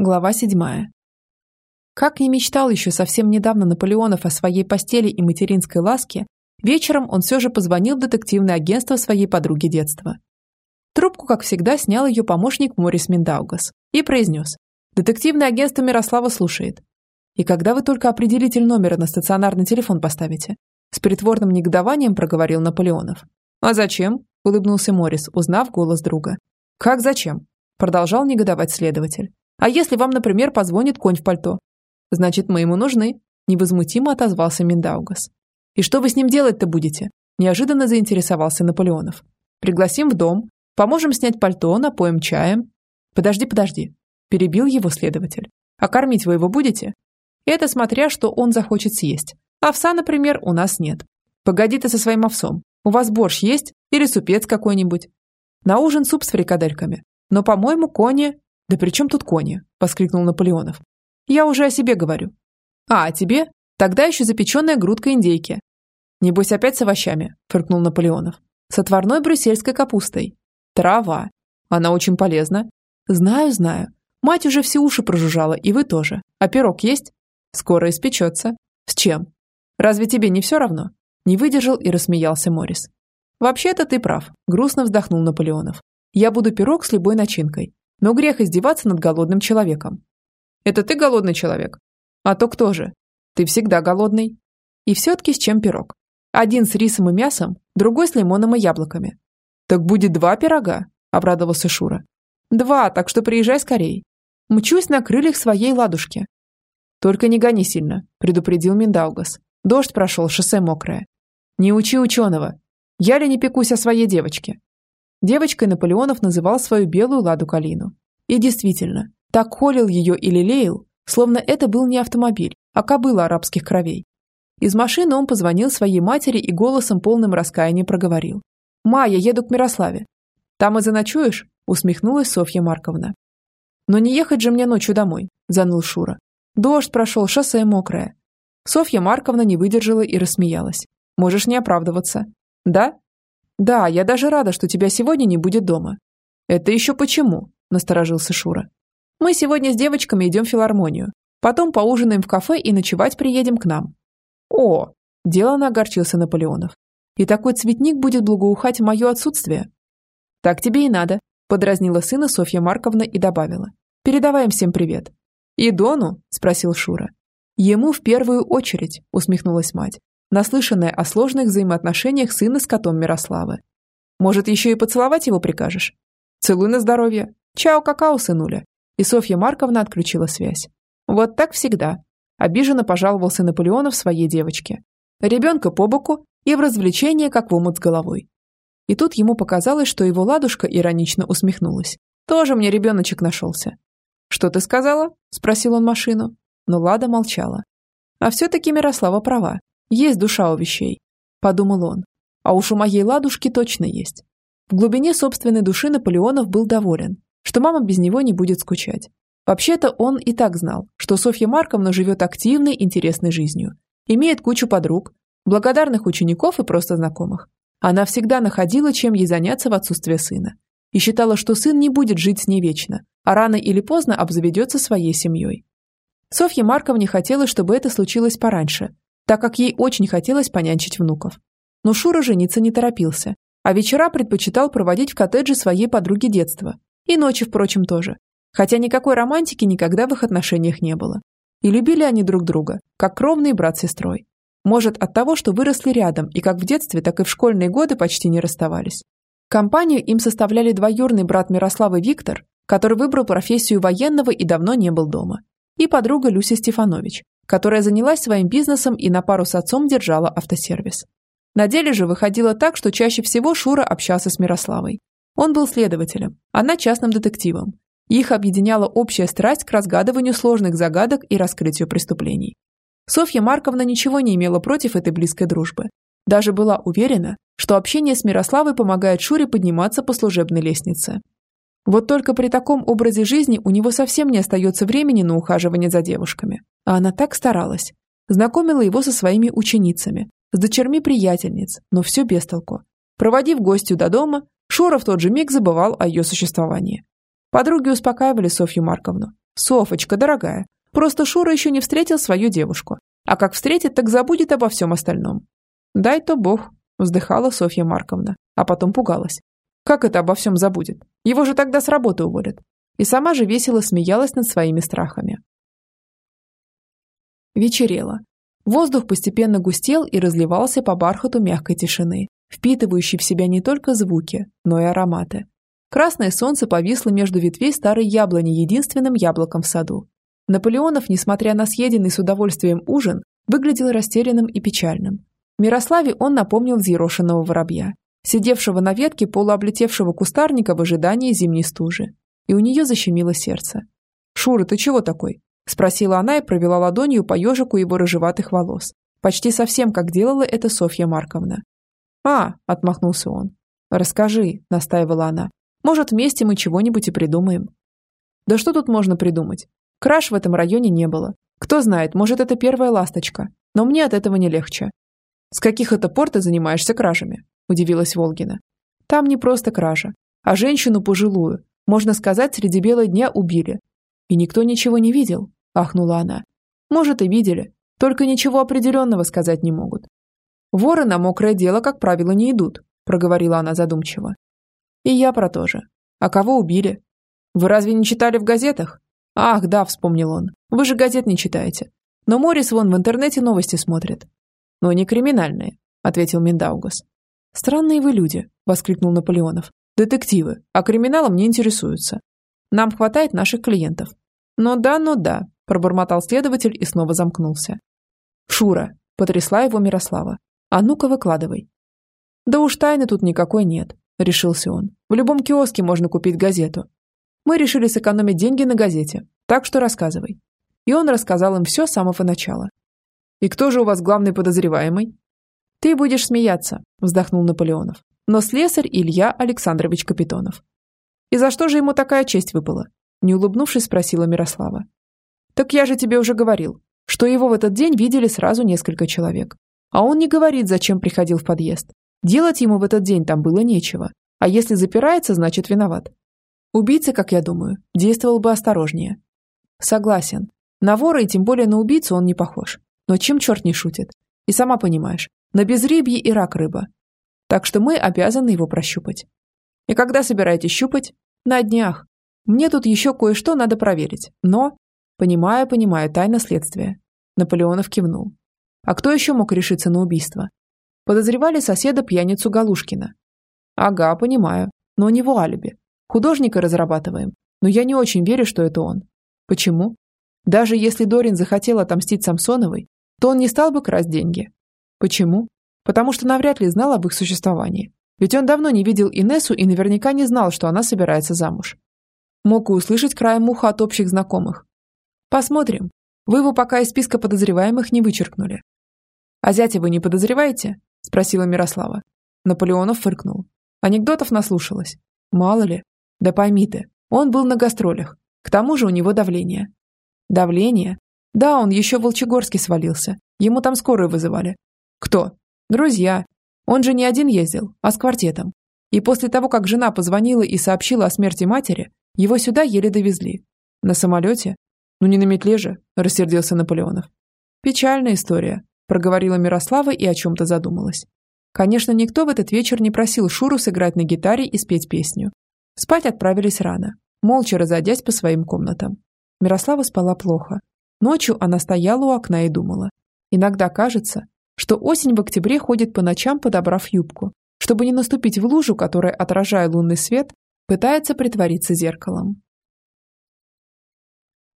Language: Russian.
Глава 7. Как не мечтал еще совсем недавно Наполеонов о своей постели и материнской ласке, вечером он все же позвонил в детективное агентство своей подруги детства. Трубку, как всегда, снял ее помощник Морис Миндаугас и произнес «Детективное агентство Мирослава слушает. И когда вы только определитель номера на стационарный телефон поставите?» С притворным негодованием проговорил Наполеонов. «А зачем?» – улыбнулся Морис, узнав голос друга. «Как зачем?» – продолжал негодовать следователь. А если вам, например, позвонит конь в пальто? Значит, мы ему нужны, невозмутимо отозвался Миндаугас. И что вы с ним делать-то будете? Неожиданно заинтересовался Наполеонов. Пригласим в дом, поможем снять пальто, напоим чаем. Подожди, подожди, перебил его следователь. А кормить вы его будете? Это смотря, что он захочет съесть. Овса, например, у нас нет. Погоди ты со своим овсом. У вас борщ есть? Или супец какой-нибудь? На ужин суп с фрикадельками. Но, по-моему, кони «Да при чем тут кони?» – воскликнул Наполеонов. «Я уже о себе говорю». «А, о тебе? Тогда еще запеченная грудка индейки». «Небось опять с овощами», – фыркнул Наполеонов. «С отварной брюссельской капустой». «Трава. Она очень полезна». «Знаю, знаю. Мать уже все уши прожужжала, и вы тоже. А пирог есть?» «Скоро испечется». «С чем?» «Разве тебе не все равно?» Не выдержал и рассмеялся Морис. «Вообще-то ты прав», – грустно вздохнул Наполеонов. «Я буду пирог с любой начинкой. Но грех издеваться над голодным человеком. Это ты голодный человек? А то кто же? Ты всегда голодный. И все-таки с чем пирог? Один с рисом и мясом, другой с лимоном и яблоками. Так будет два пирога, обрадовался Шура. Два, так что приезжай скорей. Мчусь на крыльях своей ладушки. Только не гони сильно, предупредил Миндаугас. Дождь прошел, шоссе мокрое. Не учи ученого. Я ли не пекусь о своей девочке? Девочкой Наполеонов называл свою белую ладу Калину. И действительно, так холил ее и лелеял, словно это был не автомобиль, а кобыла арабских кровей. Из машины он позвонил своей матери и голосом полным раскаяния проговорил. «Ма, я еду к Мирославе». «Там и заночуешь?» – усмехнулась Софья Марковна. «Но не ехать же мне ночью домой», – заныл Шура. «Дождь прошел, шоссе мокрое». Софья Марковна не выдержала и рассмеялась. «Можешь не оправдываться». «Да? «Да, я даже рада, что тебя сегодня не будет дома». «Это еще почему?» – насторожился Шура. «Мы сегодня с девочками идем в филармонию. Потом поужинаем в кафе и ночевать приедем к нам». «О!» – делано огорчился Наполеонов. «И такой цветник будет благоухать в мое отсутствие». «Так тебе и надо», – подразнила сына Софья Марковна и добавила. «Передавай им всем привет». «И Дону?» – спросил Шура. «Ему в первую очередь», – усмехнулась мать наслышанная о сложных взаимоотношениях сына с котом Мирославы. Может, еще и поцеловать его прикажешь? Целуй на здоровье. Чао, какао, сынуля. И Софья Марковна отключила связь. Вот так всегда. Обиженно пожаловался Наполеонов своей девочке. Ребенка по боку и в развлечение, как в омут с головой. И тут ему показалось, что его ладушка иронично усмехнулась. Тоже мне ребеночек нашелся. «Что ты сказала?» – спросил он машину. Но Лада молчала. А все-таки Мирослава права. Есть душа у вещей, подумал он. А уж у моей ладушки точно есть. В глубине собственной души Наполеонов был доволен, что мама без него не будет скучать. Вообще-то он и так знал, что Софья Марковна живет активной, интересной жизнью, имеет кучу подруг, благодарных учеников и просто знакомых. Она всегда находила, чем ей заняться в отсутствие сына. И считала, что сын не будет жить с ней вечно, а рано или поздно обзаведется своей семьей. Софье Марковне хотелось, чтобы это случилось пораньше, так как ей очень хотелось понянчить внуков. Но Шура жениться не торопился, а вечера предпочитал проводить в коттедже своей подруги детства. И ночи, впрочем, тоже. Хотя никакой романтики никогда в их отношениях не было. И любили они друг друга, как кровный брат с сестрой. Может, от того, что выросли рядом и как в детстве, так и в школьные годы почти не расставались. Компанию им составляли двоюрный брат Мирославы Виктор, который выбрал профессию военного и давно не был дома, и подруга Люся Стефанович, которая занялась своим бизнесом и на пару с отцом держала автосервис. На деле же выходило так, что чаще всего Шура общался с Мирославой. Он был следователем, она частным детективом. Их объединяла общая страсть к разгадыванию сложных загадок и раскрытию преступлений. Софья Марковна ничего не имела против этой близкой дружбы. Даже была уверена, что общение с Мирославой помогает Шуре подниматься по служебной лестнице. Вот только при таком образе жизни у него совсем не остается времени на ухаживание за девушками. А она так старалась. Знакомила его со своими ученицами, с дочерьми приятельниц, но все без толку. Проводив гостью до дома, Шура в тот же миг забывал о ее существовании. Подруги успокаивали Софью Марковну. Софочка, дорогая, просто Шура еще не встретил свою девушку. А как встретит, так забудет обо всем остальном. Дай-то бог, вздыхала Софья Марковна, а потом пугалась. Как это обо всем забудет? Его же тогда с работы уволят. И сама же весело смеялась над своими страхами. Вечерело. Воздух постепенно густел и разливался по бархату мягкой тишины, впитывающей в себя не только звуки, но и ароматы. Красное солнце повисло между ветвей старой яблони единственным яблоком в саду. Наполеонов, несмотря на съеденный с удовольствием ужин, выглядел растерянным и печальным. Мирославе он напомнил взъерошенного воробья, сидевшего на ветке полуоблетевшего кустарника в ожидании зимней стужи. И у нее защемило сердце. «Шура, ты чего такой?» – спросила она и провела ладонью по ежику его рыжеватых волос. Почти совсем, как делала это Софья Марковна. «А!» – отмахнулся он. «Расскажи», – настаивала она. «Может, вместе мы чего-нибудь и придумаем». «Да что тут можно придумать? Краж в этом районе не было. Кто знает, может, это первая ласточка. Но мне от этого не легче. «С каких это пор ты занимаешься кражами?» – удивилась Волгина. «Там не просто кража, а женщину пожилую, можно сказать, среди бела дня убили. И никто ничего не видел», – ахнула она. «Может, и видели, только ничего определенного сказать не могут». «Воры на мокрое дело, как правило, не идут», – проговорила она задумчиво. «И я про то же. А кого убили? Вы разве не читали в газетах?» «Ах, да», – вспомнил он. «Вы же газет не читаете. Но Морис вон в интернете новости смотрит но не криминальные», – ответил Миндаугас. «Странные вы люди», – воскликнул Наполеонов. «Детективы, а криминалом не интересуются. Нам хватает наших клиентов». «Ну да, ну да», – пробормотал следователь и снова замкнулся. «Шура», – потрясла его Мирослава. «А ну-ка выкладывай». «Да уж тайны тут никакой нет», – решился он. «В любом киоске можно купить газету. Мы решили сэкономить деньги на газете, так что рассказывай». И он рассказал им все с самого начала. «И кто же у вас главный подозреваемый?» «Ты будешь смеяться», – вздохнул Наполеонов. «Но слесарь Илья Александрович Капитонов». «И за что же ему такая честь выпала?» – не улыбнувшись, спросила Мирослава. «Так я же тебе уже говорил, что его в этот день видели сразу несколько человек. А он не говорит, зачем приходил в подъезд. Делать ему в этот день там было нечего. А если запирается, значит виноват. Убийца, как я думаю, действовал бы осторожнее. Согласен. На вора и тем более на убийцу он не похож. Но чем черт не шутит? И сама понимаешь, на безрыбье и рак рыба. Так что мы обязаны его прощупать. И когда собираетесь щупать? На днях. Мне тут еще кое-что надо проверить. Но... Понимаю, понимаю, тайна следствия. Наполеонов кивнул. А кто еще мог решиться на убийство? Подозревали соседа пьяницу Галушкина. Ага, понимаю. Но у него алиби. Художника разрабатываем. Но я не очень верю, что это он. Почему? Даже если Дорин захотел отомстить Самсоновой, то он не стал бы красть деньги. Почему? Потому что навряд ли знал об их существовании. Ведь он давно не видел Инессу и наверняка не знал, что она собирается замуж. Мог и услышать краем уха от общих знакомых. Посмотрим. Вы его пока из списка подозреваемых не вычеркнули. «А зятя вы не подозреваете?» – спросила Мирослава. Наполеонов фыркнул. Анекдотов наслушалась. Мало ли. Да пойми ты, он был на гастролях. К тому же у него давление. Давление? Да, он еще в Волчегорске свалился. Ему там скорую вызывали. Кто? Друзья. Он же не один ездил, а с квартетом. И после того, как жена позвонила и сообщила о смерти матери, его сюда еле довезли. На самолете? Ну не на метле же, рассердился Наполеонов. Печальная история, проговорила Мирослава и о чем-то задумалась. Конечно, никто в этот вечер не просил Шуру сыграть на гитаре и спеть песню. Спать отправились рано, молча разойдясь по своим комнатам. Мирослава спала плохо, Ночью она стояла у окна и думала. Иногда кажется, что осень в октябре ходит по ночам, подобрав юбку, чтобы не наступить в лужу, которая, отражая лунный свет, пытается притвориться зеркалом.